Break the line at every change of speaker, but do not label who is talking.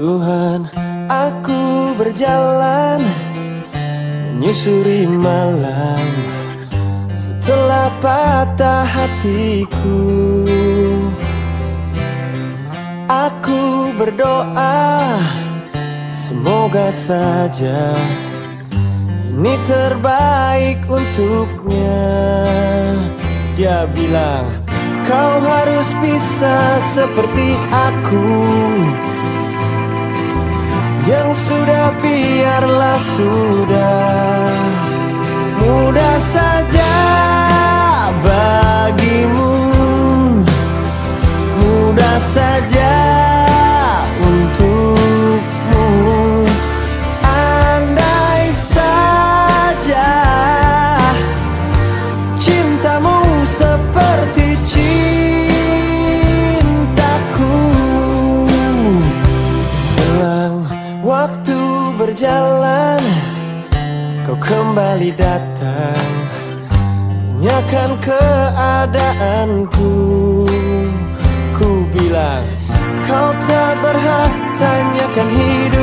Tuhan, aku berjalan menyusuri malam setelah patah hatiku. Aku berdoa, semoga saja ini terbaik untuknya. Dia bilang, kau harus bisa seperti aku. Yang sudah biarlah sudah. Mudah saja bagimu. Mudah saja berjalan Kau kembali datang Tanyakan keadaanku. Ku bilang Kau tak berhak tanyakan hidupku